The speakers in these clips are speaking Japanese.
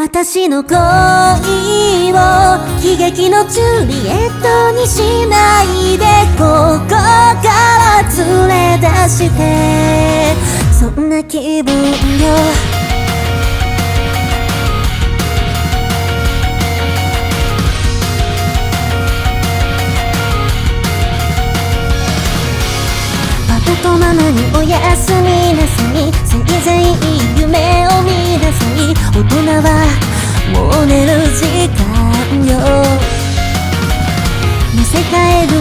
私の恋を悲劇のジュリエットにしないでここから連れ出して。そんな気分よ。パパとママにおやすみなさい。せい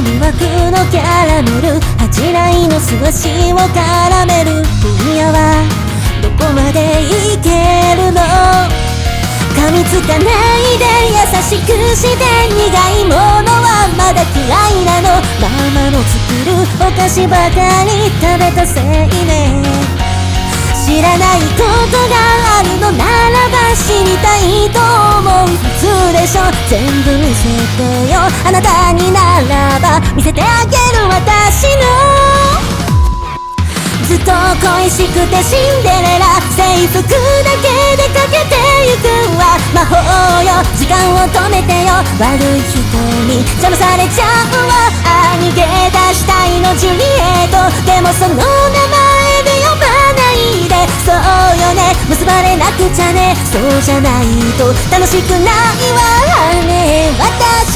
魅惑のキャラメル恥じらいのすがしを絡める今夜はどこまでいけるの？噛みつかないで優しくして苦いものはまだ嫌いなの？ママの作るお菓子ばかり食べたせいね。知らないことがあるのならば知りたいとでしょ全部見せてよ。あなたにならば見せてあげる私の。ずっと恋しくてシンデレラ制服だけでかけてゆくわ。魔法よ時間を止めてよ。悪い人に邪魔されちゃうわ。逃げ出したいのジュリエット。でもそのそうじゃないと楽しくないわ。ね私。